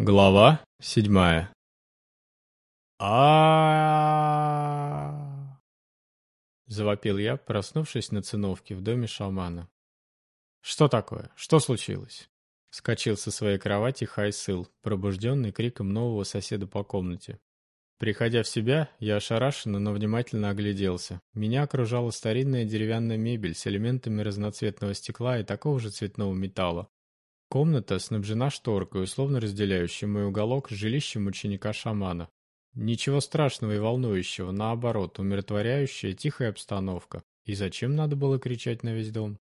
Глава седьмая. а Завопил я, проснувшись на циновке в доме шамана. «Что такое? Что случилось?» Скочил со своей кровати Хайсыл, пробужденный криком нового соседа по комнате. Приходя в себя, я ошарашенно, но внимательно огляделся. Меня окружала старинная деревянная мебель с элементами разноцветного стекла и такого же цветного металла. Комната снабжена шторкой, условно разделяющей мой уголок с жилищем ученика-шамана. Ничего страшного и волнующего, наоборот, умиротворяющая, тихая обстановка. И зачем надо было кричать на весь дом?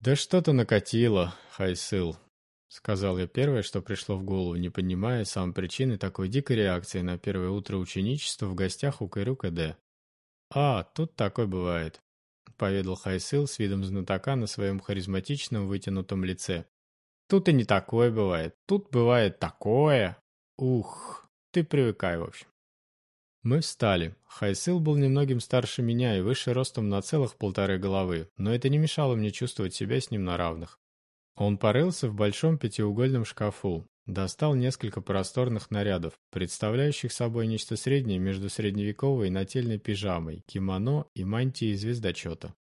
«Да что-то накатило, Хайсыл», — сказал я первое, что пришло в голову, не понимая сам причины такой дикой реакции на первое утро ученичества в гостях у Кайрюка Д. «А, тут такой бывает», — поведал Хайсыл с видом знатока на своем харизматичном вытянутом лице. Тут и не такое бывает. Тут бывает такое. Ух, ты привыкай, в общем. Мы встали. Хайсыл был немногим старше меня и выше ростом на целых полторы головы, но это не мешало мне чувствовать себя с ним на равных. Он порылся в большом пятиугольном шкафу, достал несколько просторных нарядов, представляющих собой нечто среднее между средневековой нательной пижамой, кимоно и мантией звездочета.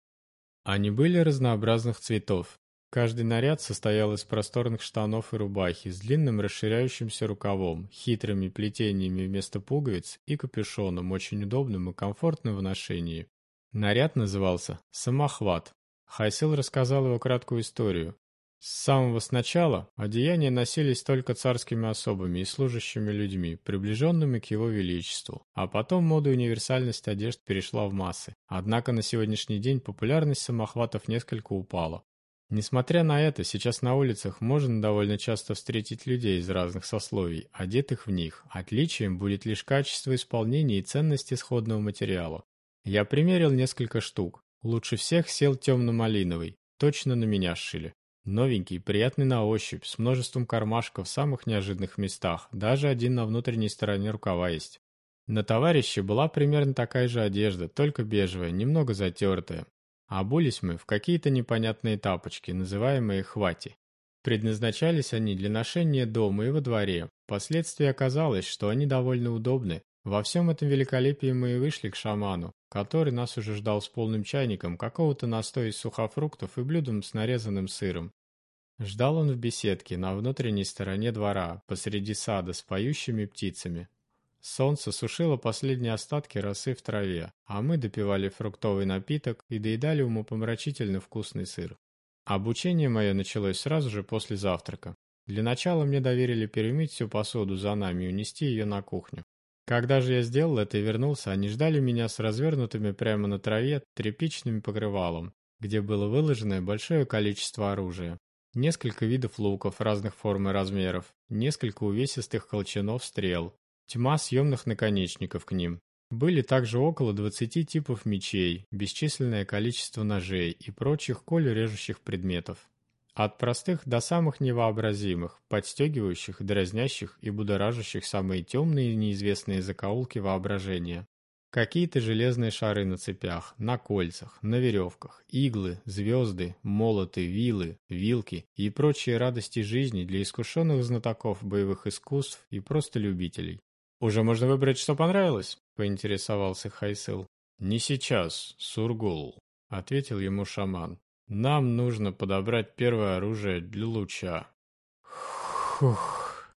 Они были разнообразных цветов, Каждый наряд состоял из просторных штанов и рубахи с длинным расширяющимся рукавом, хитрыми плетениями вместо пуговиц и капюшоном, очень удобным и комфортным в ношении. Наряд назывался «Самохват». Хайсел рассказал его краткую историю. С самого начала одеяния носились только царскими особами и служащими людьми, приближенными к его величеству, а потом мода и универсальность одежд перешла в массы. Однако на сегодняшний день популярность самохватов несколько упала. Несмотря на это, сейчас на улицах можно довольно часто встретить людей из разных сословий, одетых в них. Отличием будет лишь качество исполнения и ценность исходного материала. Я примерил несколько штук. Лучше всех сел темно-малиновый. Точно на меня сшили. Новенький, приятный на ощупь, с множеством кармашков в самых неожиданных местах. Даже один на внутренней стороне рукава есть. На товарище была примерно такая же одежда, только бежевая, немного затертая. Обулись мы в какие-то непонятные тапочки, называемые хвати. Предназначались они для ношения дома и во дворе. Впоследствии оказалось, что они довольно удобны. Во всем этом великолепии мы и вышли к шаману, который нас уже ждал с полным чайником какого-то настоя из сухофруктов и блюдом с нарезанным сыром. Ждал он в беседке на внутренней стороне двора, посреди сада с поющими птицами. Солнце сушило последние остатки росы в траве, а мы допивали фруктовый напиток и доедали умопомрачительно вкусный сыр. Обучение мое началось сразу же после завтрака. Для начала мне доверили перемыть всю посуду за нами и унести ее на кухню. Когда же я сделал это и вернулся, они ждали меня с развернутыми прямо на траве тряпичным покрывалом, где было выложено большое количество оружия. Несколько видов луков разных форм и размеров, несколько увесистых колчанов стрел, Тьма съемных наконечников к ним. Были также около 20 типов мечей, бесчисленное количество ножей и прочих колю-режущих предметов. От простых до самых невообразимых, подстегивающих, дразнящих и будоражащих самые темные и неизвестные закоулки воображения. Какие-то железные шары на цепях, на кольцах, на веревках, иглы, звезды, молоты, вилы, вилки и прочие радости жизни для искушенных знатоков боевых искусств и просто любителей. «Уже можно выбрать, что понравилось?» — поинтересовался Хайсыл. «Не сейчас, Сургул», — ответил ему шаман. «Нам нужно подобрать первое оружие для луча». «Хух!»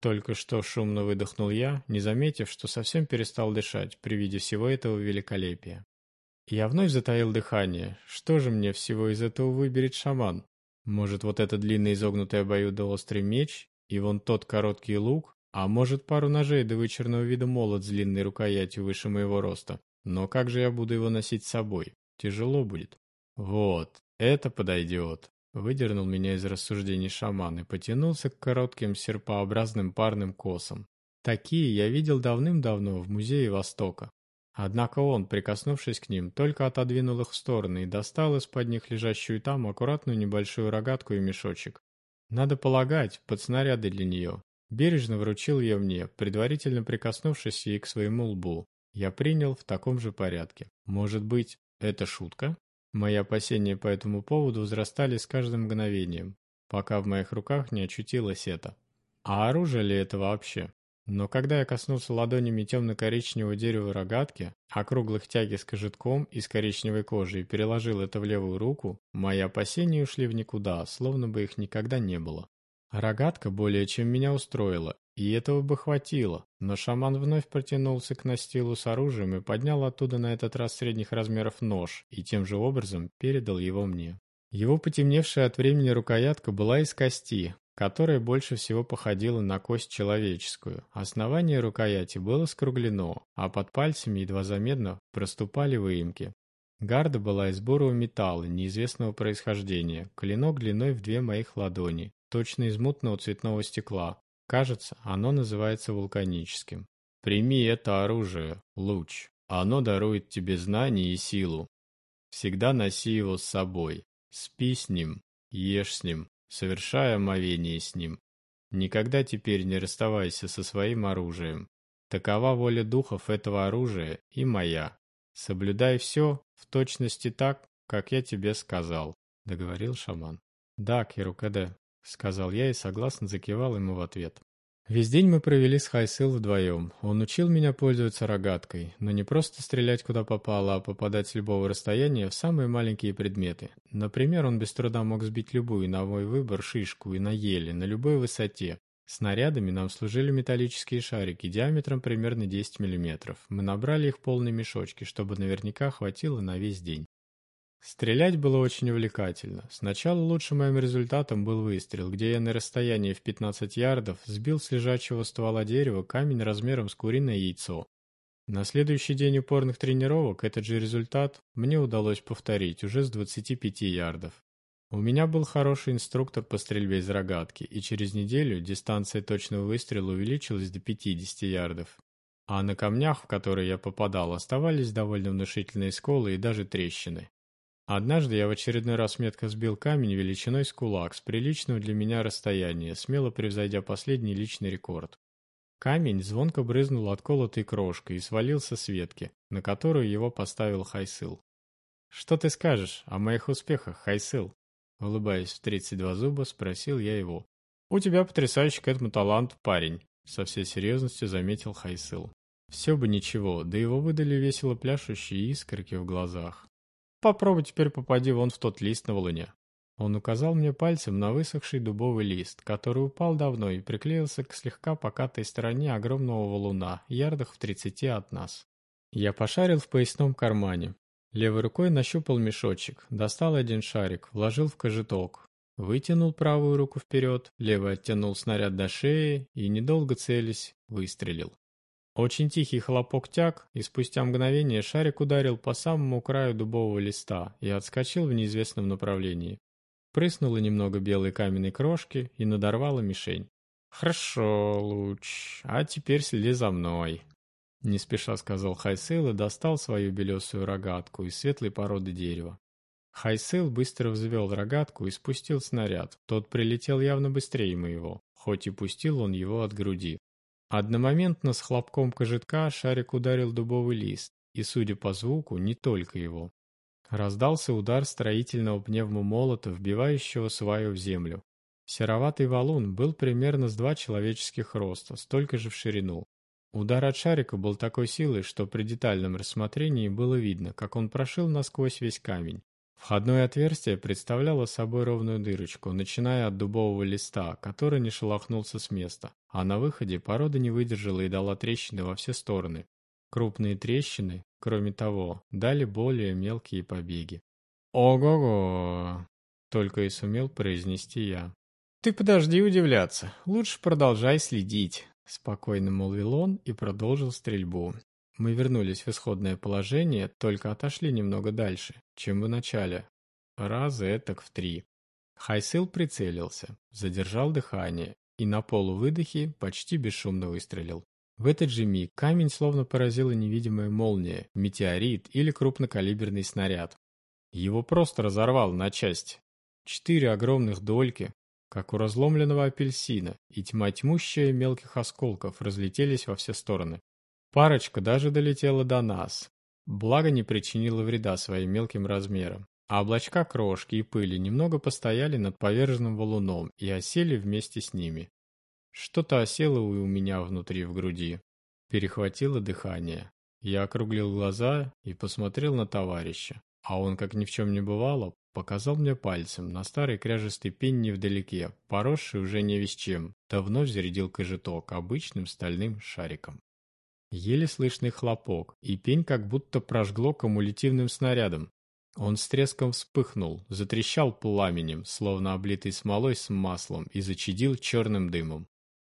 Только что шумно выдохнул я, не заметив, что совсем перестал дышать при виде всего этого великолепия. Я вновь затаил дыхание. Что же мне всего из этого выберет шаман? Может, вот это длинный изогнутый обоюдоострый меч и вон тот короткий лук? А может, пару ножей до вычерного вида молот с длинной рукоятью выше моего роста. Но как же я буду его носить с собой? Тяжело будет. Вот, это подойдет. Выдернул меня из рассуждений шаман и потянулся к коротким серпообразным парным косам. Такие я видел давным-давно в Музее Востока. Однако он, прикоснувшись к ним, только отодвинул их в стороны и достал из-под них лежащую там аккуратную небольшую рогатку и мешочек. Надо полагать, под снаряды для нее. Бережно вручил ее мне, предварительно прикоснувшись ей к своему лбу. Я принял в таком же порядке. Может быть, это шутка? Мои опасения по этому поводу возрастали с каждым мгновением, пока в моих руках не очутилась это. А оружие ли это вообще? Но когда я коснулся ладонями темно-коричневого дерева рогатки, округлых тяги с кожитком из коричневой кожи и переложил это в левую руку, мои опасения ушли в никуда, словно бы их никогда не было. Рогатка более чем меня устроила, и этого бы хватило, но шаман вновь протянулся к настилу с оружием и поднял оттуда на этот раз средних размеров нож, и тем же образом передал его мне. Его потемневшая от времени рукоятка была из кости, которая больше всего походила на кость человеческую. Основание рукояти было скруглено, а под пальцами едва заметно проступали выемки. Гарда была из бурого металла неизвестного происхождения, клинок длиной в две моих ладони, точно из мутного цветного стекла. Кажется, оно называется вулканическим. Прими это оружие, луч. Оно дарует тебе знания и силу. Всегда носи его с собой. Спи с ним, ешь с ним, совершая омовение с ним. Никогда теперь не расставайся со своим оружием. Такова воля духов этого оружия и моя. Соблюдай все в точности так, как я тебе сказал, — договорил шаман. Да, Кирукаде, — сказал я и согласно закивал ему в ответ. Весь день мы провели с Хайсыл вдвоем. Он учил меня пользоваться рогаткой, но не просто стрелять куда попало, а попадать с любого расстояния в самые маленькие предметы. Например, он без труда мог сбить любую, на мой выбор, шишку и на еле, на любой высоте. Снарядами нам служили металлические шарики диаметром примерно 10 мм. Мы набрали их полные мешочки, чтобы наверняка хватило на весь день. Стрелять было очень увлекательно. Сначала лучшим моим результатом был выстрел, где я на расстоянии в 15 ярдов сбил с лежачего ствола дерева камень размером с куриное яйцо. На следующий день упорных тренировок этот же результат мне удалось повторить уже с 25 ярдов. У меня был хороший инструктор по стрельбе из рогатки, и через неделю дистанция точного выстрела увеличилась до 50 ярдов. А на камнях, в которые я попадал, оставались довольно внушительные сколы и даже трещины. Однажды я в очередной раз метко сбил камень величиной с кулак с приличного для меня расстояния, смело превзойдя последний личный рекорд. Камень звонко брызнул отколотой крошкой и свалился с ветки, на которую его поставил Хайсыл. «Что ты скажешь о моих успехах, Хайсыл?» Улыбаясь в тридцать два зуба, спросил я его. «У тебя потрясающий к этому талант, парень», — со всей серьезностью заметил Хайсыл. Все бы ничего, да его выдали весело пляшущие искорки в глазах. Попробуй теперь попади вон в тот лист на валуне. Он указал мне пальцем на высохший дубовый лист, который упал давно и приклеился к слегка покатой стороне огромного валуна, ярдах в тридцати от нас. Я пошарил в поясном кармане. Левой рукой нащупал мешочек, достал один шарик, вложил в кожеток. Вытянул правую руку вперед, левый оттянул снаряд до шеи и, недолго целясь, выстрелил. Очень тихий хлопок тяг, и спустя мгновение шарик ударил по самому краю дубового листа и отскочил в неизвестном направлении. Прыснуло немного белой каменной крошки и надорвало мишень. «Хорошо, Луч, а теперь следи за мной», — не спеша сказал Хайсейл и достал свою белесую рогатку из светлой породы дерева. Хайсейл быстро взвел рогатку и спустил снаряд. Тот прилетел явно быстрее моего, хоть и пустил он его от груди. Одномоментно с хлопком кожетка шарик ударил дубовый лист, и, судя по звуку, не только его. Раздался удар строительного пневмомолота, вбивающего сваю в землю. Сероватый валун был примерно с два человеческих роста, столько же в ширину. Удар от шарика был такой силой, что при детальном рассмотрении было видно, как он прошил насквозь весь камень. Входное отверстие представляло собой ровную дырочку, начиная от дубового листа, который не шелохнулся с места, а на выходе порода не выдержала и дала трещины во все стороны. Крупные трещины, кроме того, дали более мелкие побеги. «Ого-го!» — только и сумел произнести я. «Ты подожди удивляться, лучше продолжай следить», — спокойно молвил он и продолжил стрельбу. Мы вернулись в исходное положение, только отошли немного дальше, чем в начале. Раза этак в три. Хайсил прицелился, задержал дыхание и на полувыдохе почти бесшумно выстрелил. В этот же миг камень словно поразила невидимая молния, метеорит или крупнокалиберный снаряд. Его просто разорвал на части. Четыре огромных дольки, как у разломленного апельсина, и тьма тьмущая мелких осколков разлетелись во все стороны. Парочка даже долетела до нас, благо не причинила вреда своим мелким размерам. А облачка крошки и пыли немного постояли над поверженным валуном и осели вместе с ними. Что-то осело у меня внутри в груди. Перехватило дыхание. Я округлил глаза и посмотрел на товарища. А он, как ни в чем не бывало, показал мне пальцем на старый кряжестый пень невдалеке, поросший уже не весь чем, да вновь зарядил кожеток обычным стальным шариком. Еле слышный хлопок, и пень как будто прожгло кумулятивным снарядом. Он с треском вспыхнул, затрещал пламенем, словно облитый смолой с маслом, и зачадил черным дымом.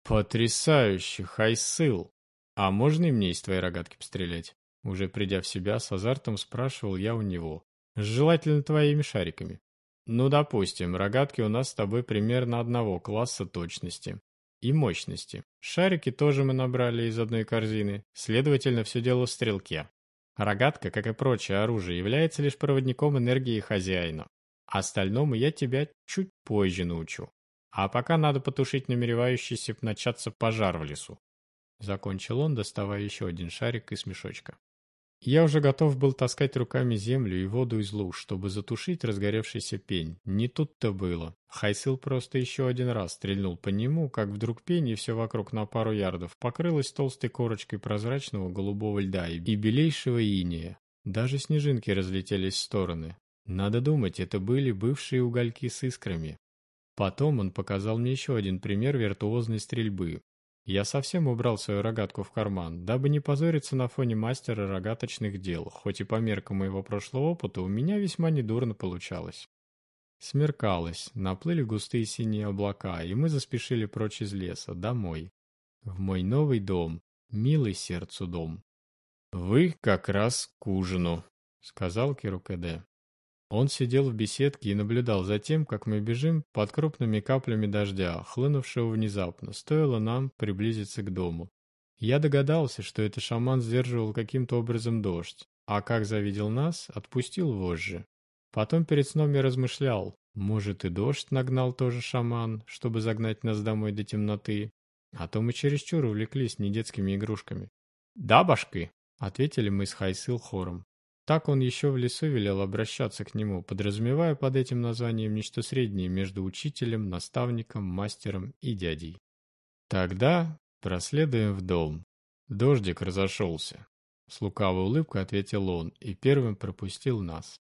«Потрясающе, Хайсыл! А можно и мне из твоей рогатки пострелять?» Уже придя в себя, с азартом спрашивал я у него. «Желательно твоими шариками». «Ну, допустим, рогатки у нас с тобой примерно одного класса точности и мощности. Шарики тоже мы набрали из одной корзины, следовательно, все дело в стрелке. Рогатка, как и прочее оружие, является лишь проводником энергии хозяина. Остальному я тебя чуть позже научу. А пока надо потушить намеревающийся начаться пожар в лесу. Закончил он, доставая еще один шарик из мешочка. Я уже готов был таскать руками землю и воду из луж, чтобы затушить разгоревшийся пень. Не тут-то было. Хайсил просто еще один раз стрельнул по нему, как вдруг пень и все вокруг на пару ярдов покрылось толстой корочкой прозрачного голубого льда и белейшего иния. Даже снежинки разлетелись в стороны. Надо думать, это были бывшие угольки с искрами. Потом он показал мне еще один пример виртуозной стрельбы. Я совсем убрал свою рогатку в карман, дабы не позориться на фоне мастера рогаточных дел, хоть и по меркам моего прошлого опыта у меня весьма недурно получалось. Смеркалось, наплыли густые синие облака, и мы заспешили прочь из леса, домой. В мой новый дом, милый сердцу дом. «Вы как раз к ужину», — сказал Кирукеде. Он сидел в беседке и наблюдал за тем, как мы бежим под крупными каплями дождя, хлынувшего внезапно, стоило нам приблизиться к дому. Я догадался, что это шаман сдерживал каким-то образом дождь, а как завидел нас, отпустил вожжи. Потом перед сном я размышлял, может и дождь нагнал тоже шаман, чтобы загнать нас домой до темноты, а то мы чересчур увлеклись недетскими игрушками. «Да, башки!» — ответили мы с Хайсыл хором. Так он еще в лесу велел обращаться к нему, подразумевая под этим названием нечто среднее между учителем, наставником, мастером и дядей. Тогда проследуем в дом. Дождик разошелся. С лукавой улыбкой ответил он и первым пропустил нас.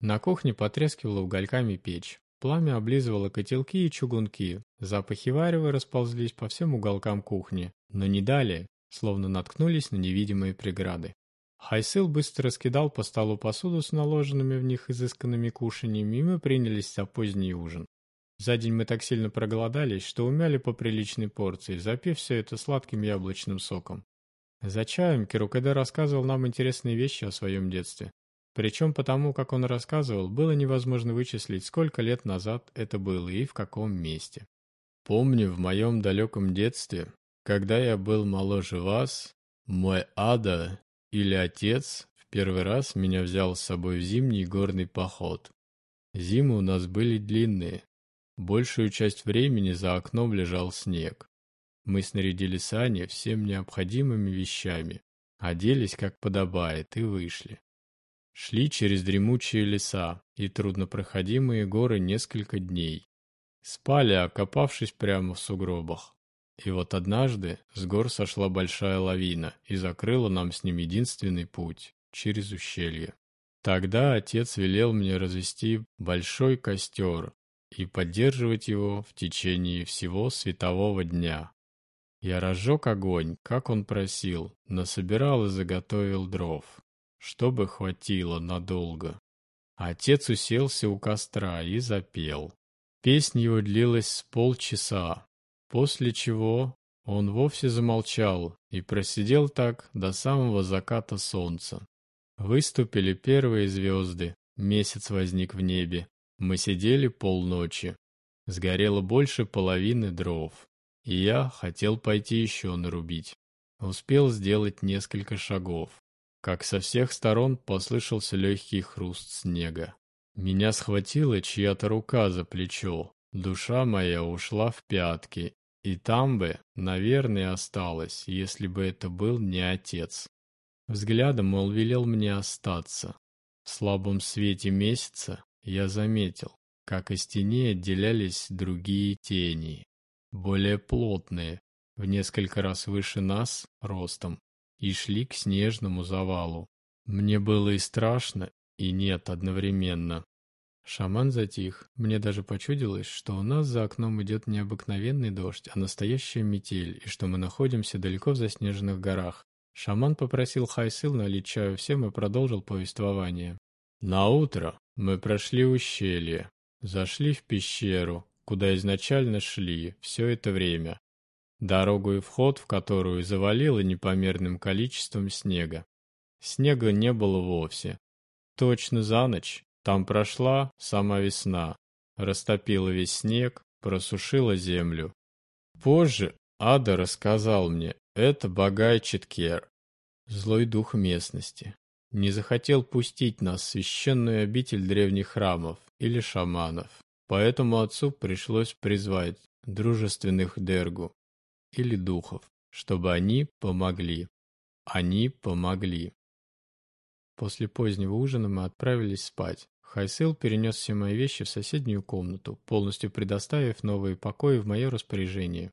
На кухне потрескивала угольками печь. Пламя облизывало котелки и чугунки. Запахи варева расползлись по всем уголкам кухни, но не далее, словно наткнулись на невидимые преграды. Хайсыл быстро раскидал по столу посуду с наложенными в них изысканными кушаньями, и мы принялись за поздний ужин. За день мы так сильно проголодались, что умяли по приличной порции, запив все это сладким яблочным соком. За чаем Кирукеде рассказывал нам интересные вещи о своем детстве. Причем потому, как он рассказывал, было невозможно вычислить, сколько лет назад это было и в каком месте. «Помню, в моем далеком детстве, когда я был моложе вас, мой ада или отец в первый раз меня взял с собой в зимний горный поход. Зимы у нас были длинные. Большую часть времени за окном лежал снег. Мы снарядили сани всем необходимыми вещами, оделись как подобает и вышли. Шли через дремучие леса и труднопроходимые горы несколько дней. Спали, окопавшись прямо в сугробах. И вот однажды с гор сошла большая лавина и закрыла нам с ним единственный путь — через ущелье. Тогда отец велел мне развести большой костер и поддерживать его в течение всего светового дня. Я разжег огонь, как он просил, насобирал и заготовил дров, чтобы хватило надолго. Отец уселся у костра и запел. Песня его длилась с полчаса, После чего он вовсе замолчал и просидел так до самого заката солнца. Выступили первые звезды, месяц возник в небе. Мы сидели полночи. Сгорело больше половины дров. И я хотел пойти еще нарубить. Успел сделать несколько шагов. Как со всех сторон послышался легкий хруст снега. Меня схватила чья-то рука за плечо. Душа моя ушла в пятки, и там бы, наверное, осталось, если бы это был не отец. Взглядом, мол, велел мне остаться. В слабом свете месяца я заметил, как из тени отделялись другие тени. более плотные, в несколько раз выше нас ростом, и шли к снежному завалу. Мне было и страшно, и нет одновременно. Шаман затих. Мне даже почудилось, что у нас за окном идет не обыкновенный дождь, а настоящая метель, и что мы находимся далеко в заснеженных горах. Шаман попросил Хайсыл налить чаю всем и продолжил повествование. На утро мы прошли ущелье, зашли в пещеру, куда изначально шли все это время. Дорогу и вход, в которую завалило непомерным количеством снега. Снега не было вовсе. Точно за ночь там прошла сама весна, растопила весь снег, просушила землю. Позже Ада рассказал мне, это Багай Читкер, злой дух местности. Не захотел пустить нас в священную обитель древних храмов или шаманов, поэтому отцу пришлось призвать дружественных Дергу или духов, чтобы они помогли. Они помогли. После позднего ужина мы отправились спать. Хайсел перенес все мои вещи в соседнюю комнату, полностью предоставив новые покои в мое распоряжение.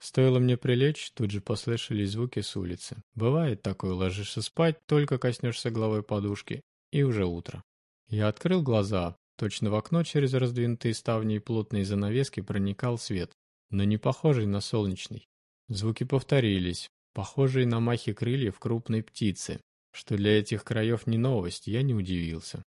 Стоило мне прилечь, тут же послышались звуки с улицы. Бывает такое, ложишься спать, только коснешься головой подушки, и уже утро. Я открыл глаза. Точно в окно через раздвинутые ставни и плотные занавески проникал свет, но не похожий на солнечный. Звуки повторились, похожие на махи крыльев крупной птицы, что для этих краев не новость, я не удивился.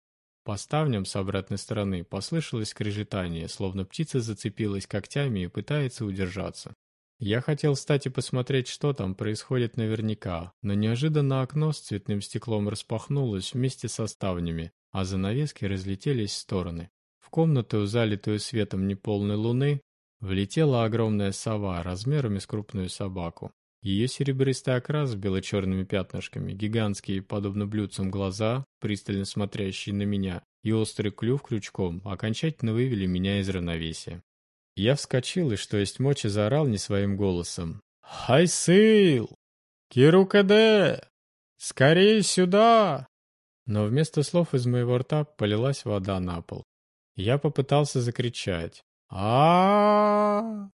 По ставням с обратной стороны послышалось скрежетание, словно птица зацепилась когтями и пытается удержаться. Я хотел встать и посмотреть, что там происходит наверняка, но неожиданно окно с цветным стеклом распахнулось вместе со ставнями, а занавески разлетелись в стороны. В комнату, залитую светом неполной луны, влетела огромная сова размерами с крупную собаку. Ее серебристый окрас с бело-черными пятнышками, гигантские, подобно блюдцам глаза, пристально смотрящие на меня, и острый клюв крючком окончательно вывели меня из равновесия. Я вскочил и, что есть мочи, заорал не своим голосом. «Хайсыл! Кирукаде! Скорее сюда!» Но вместо слов из моего рта полилась вода на пол. Я попытался закричать. -а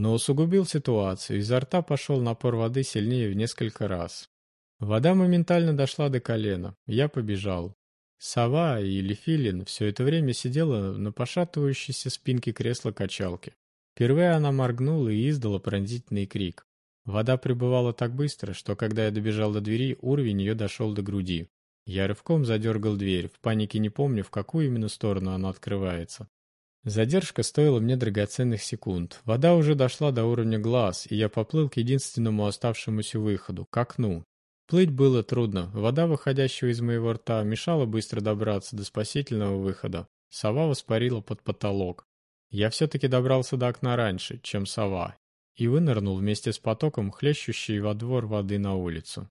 но усугубил ситуацию, изо рта пошел напор воды сильнее в несколько раз. Вода моментально дошла до колена, я побежал. Сова или филин все это время сидела на пошатывающейся спинке кресла-качалки. Впервые она моргнула и издала пронзительный крик. Вода прибывала так быстро, что когда я добежал до двери, уровень ее дошел до груди. Я рывком задергал дверь, в панике не помню, в какую именно сторону она открывается. Задержка стоила мне драгоценных секунд. Вода уже дошла до уровня глаз, и я поплыл к единственному оставшемуся выходу — к окну. Плыть было трудно. Вода, выходящая из моего рта, мешала быстро добраться до спасительного выхода. Сова воспарила под потолок. Я все-таки добрался до окна раньше, чем сова, и вынырнул вместе с потоком, хлещущей во двор воды на улицу.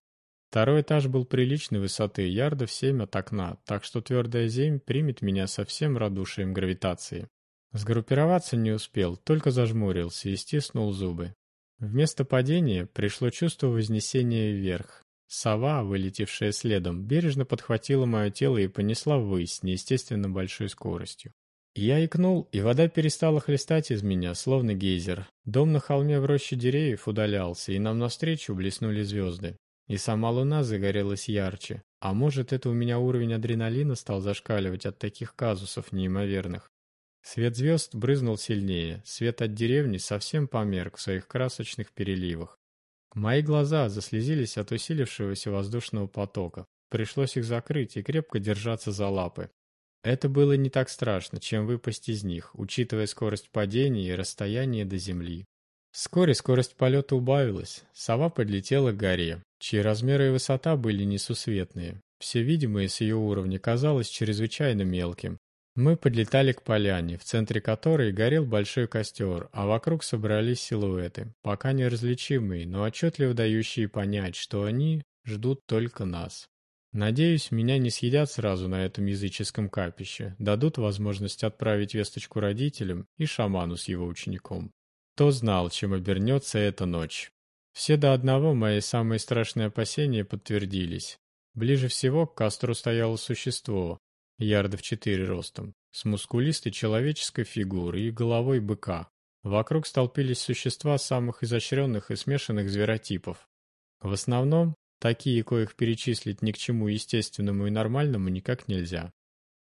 Второй этаж был приличной высоты, ярдов семь от окна, так что твердая земь примет меня со всем радушием гравитации. Сгруппироваться не успел, только зажмурился и стиснул зубы. Вместо падения пришло чувство вознесения вверх. Сова, вылетевшая следом, бережно подхватила мое тело и понесла ввысь с неестественно большой скоростью. Я икнул, и вода перестала хлестать из меня, словно гейзер. Дом на холме в роще деревьев удалялся, и нам навстречу блеснули звезды. И сама луна загорелась ярче. А может, это у меня уровень адреналина стал зашкаливать от таких казусов неимоверных. Свет звезд брызнул сильнее, свет от деревни совсем померк в своих красочных переливах. Мои глаза заслезились от усилившегося воздушного потока. Пришлось их закрыть и крепко держаться за лапы. Это было не так страшно, чем выпасть из них, учитывая скорость падения и расстояние до земли. Вскоре скорость полета убавилась, сова подлетела к горе, чьи размеры и высота были несусветные. Все видимое с ее уровня казалось чрезвычайно мелким, мы подлетали к поляне, в центре которой горел большой костер, а вокруг собрались силуэты, пока неразличимые, но отчетливо дающие понять, что они ждут только нас. Надеюсь, меня не съедят сразу на этом языческом капище, дадут возможность отправить весточку родителям и шаману с его учеником. Кто знал, чем обернется эта ночь? Все до одного мои самые страшные опасения подтвердились. Ближе всего к костру стояло существо, ярдов четыре ростом, с мускулистой человеческой фигурой и головой быка. Вокруг столпились существа самых изощренных и смешанных зверотипов. В основном, такие, коих перечислить ни к чему естественному и нормальному никак нельзя.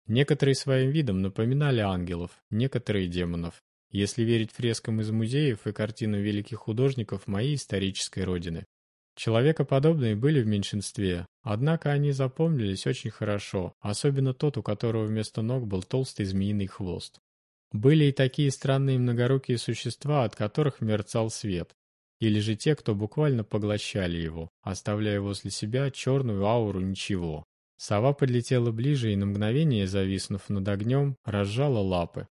Некоторые своим видом напоминали ангелов, некоторые демонов, если верить фрескам из музеев и картинам великих художников моей исторической родины. Человекоподобные были в меньшинстве, однако они запомнились очень хорошо, особенно тот, у которого вместо ног был толстый змеиный хвост. Были и такие странные многорукие существа, от которых мерцал свет. Или же те, кто буквально поглощали его, оставляя возле себя черную ауру ничего. Сова подлетела ближе и на мгновение, зависнув над огнем, разжала лапы.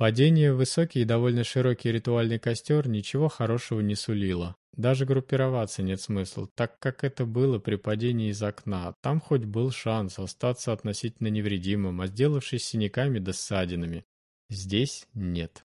Падение в высокий и довольно широкий ритуальный костер ничего хорошего не сулило. Даже группироваться нет смысла, так как это было при падении из окна. Там хоть был шанс остаться относительно невредимым, а сделавшись синяками да ссадинами. Здесь нет.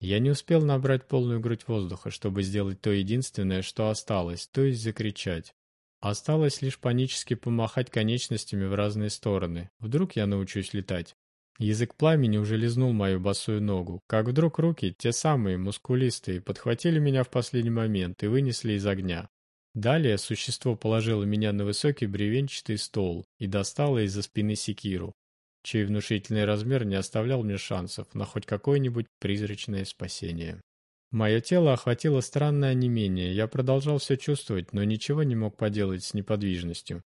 Я не успел набрать полную грудь воздуха, чтобы сделать то единственное, что осталось, то есть закричать. Осталось лишь панически помахать конечностями в разные стороны. Вдруг я научусь летать. Язык пламени уже лизнул мою босую ногу, как вдруг руки, те самые, мускулистые, подхватили меня в последний момент и вынесли из огня. Далее существо положило меня на высокий бревенчатый стол и достало из-за спины секиру, чей внушительный размер не оставлял мне шансов на хоть какое-нибудь призрачное спасение. Мое тело охватило странное онемение, я продолжал все чувствовать, но ничего не мог поделать с неподвижностью.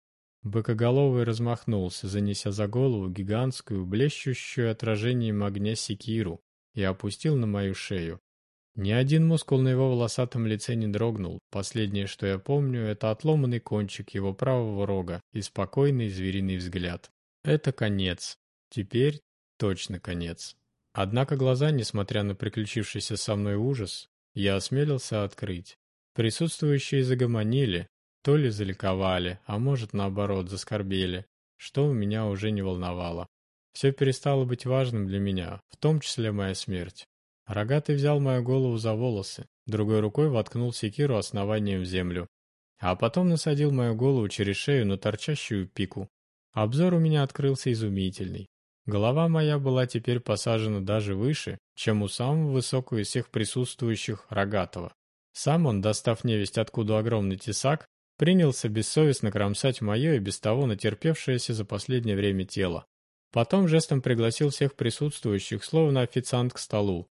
Быкоголовый размахнулся, занеся за голову гигантскую, блещущую отражением огня секиру, и опустил на мою шею. Ни один мускул на его волосатом лице не дрогнул. Последнее, что я помню, это отломанный кончик его правого рога и спокойный звериный взгляд. Это конец. Теперь точно конец. Однако глаза, несмотря на приключившийся со мной ужас, я осмелился открыть. Присутствующие загомонили, то ли заликовали, а может наоборот заскорбели, что меня уже не волновало. Все перестало быть важным для меня, в том числе моя смерть. Рогатый взял мою голову за волосы, другой рукой воткнул секиру основанием в землю, а потом насадил мою голову через шею на торчащую пику. Обзор у меня открылся изумительный. Голова моя была теперь посажена даже выше, чем у самого высокого из всех присутствующих Рогатого. Сам он, достав невесть откуда огромный тесак, принялся бессовестно кромсать мое и без того натерпевшееся за последнее время тело. Потом жестом пригласил всех присутствующих, словно официант к столу.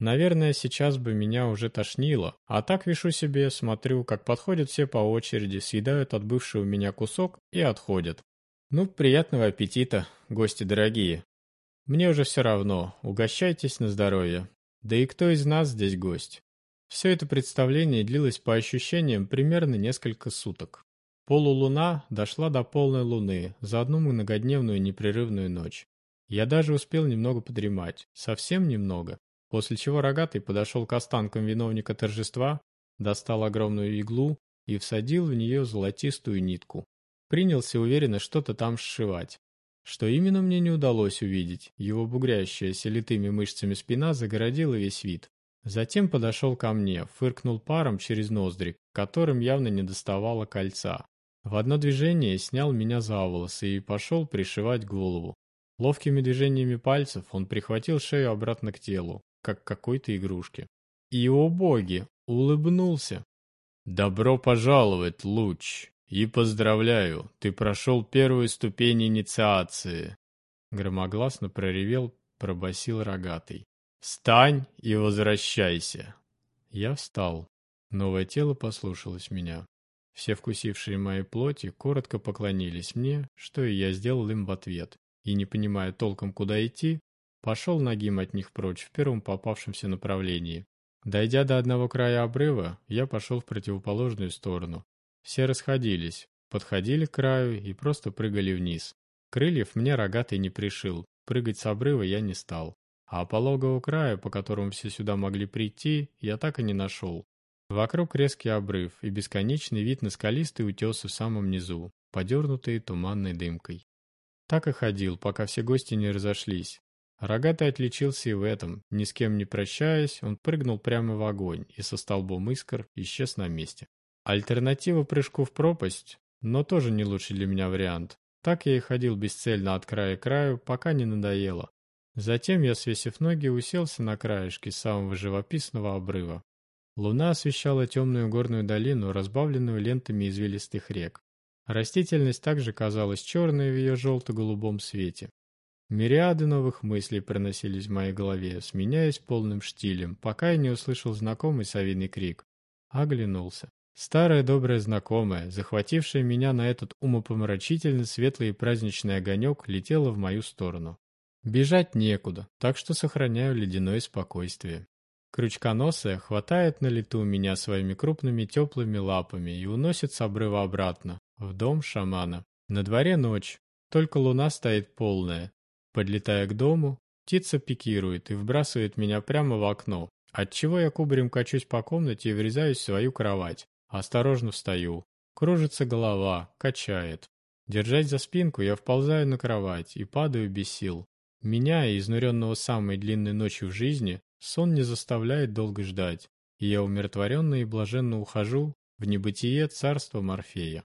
Наверное, сейчас бы меня уже тошнило, а так вишу себе, смотрю, как подходят все по очереди, съедают от бывшего меня кусок и отходят. Ну, приятного аппетита, гости дорогие. Мне уже все равно, угощайтесь на здоровье. Да и кто из нас здесь гость? Все это представление длилось по ощущениям примерно несколько суток. Полулуна дошла до полной луны за одну многодневную непрерывную ночь. Я даже успел немного подремать, совсем немного, после чего Рогатый подошел к останкам виновника торжества, достал огромную иглу и всадил в нее золотистую нитку. Принялся уверенно что-то там сшивать. Что именно мне не удалось увидеть, его бугрящаяся литыми мышцами спина загородила весь вид. Затем подошел ко мне, фыркнул паром через ноздри, которым явно не доставало кольца. В одно движение снял меня за волосы и пошел пришивать голову. Ловкими движениями пальцев он прихватил шею обратно к телу, как какой-то игрушке. И, о боги, улыбнулся. «Добро пожаловать, Луч, и поздравляю, ты прошел первую ступень инициации!» Громогласно проревел, пробасил рогатый. «Встань и возвращайся!» Я встал. Новое тело послушалось меня. Все вкусившие моей плоти коротко поклонились мне, что и я сделал им в ответ, и, не понимая толком, куда идти, пошел ногим от них прочь в первом попавшемся направлении. Дойдя до одного края обрыва, я пошел в противоположную сторону. Все расходились, подходили к краю и просто прыгали вниз. Крыльев мне рогатый не пришил, прыгать с обрыва я не стал. А пологового края, по которому все сюда могли прийти, я так и не нашел. Вокруг резкий обрыв и бесконечный вид на скалистые утесы в самом низу, подернутые туманной дымкой. Так и ходил, пока все гости не разошлись. Рогатый отличился и в этом. Ни с кем не прощаясь, он прыгнул прямо в огонь и со столбом искр исчез на месте. Альтернатива прыжку в пропасть, но тоже не лучший для меня вариант. Так я и ходил бесцельно от края к краю, пока не надоело. Затем я, свесив ноги, уселся на краешке самого живописного обрыва. Луна освещала темную горную долину, разбавленную лентами извилистых рек. Растительность также казалась черной в ее желто-голубом свете. Мириады новых мыслей проносились в моей голове, сменяясь полным штилем, пока я не услышал знакомый совиный крик. Оглянулся. Старая добрая знакомая, захватившая меня на этот умопомрачительно светлый и праздничный огонек, летела в мою сторону. Бежать некуда, так что сохраняю ледяное спокойствие. Крючконосая хватает на лету меня своими крупными теплыми лапами и уносит с обрыва обратно, в дом шамана. На дворе ночь, только луна стоит полная. Подлетая к дому, птица пикирует и вбрасывает меня прямо в окно, отчего я кубарем качусь по комнате и врезаюсь в свою кровать. Осторожно встаю. Кружится голова, качает. Держась за спинку, я вползаю на кровать и падаю без сил. Меня, изнуренного самой длинной ночью в жизни, сон не заставляет долго ждать, и я умиротворенно и блаженно ухожу в небытие царства Морфея.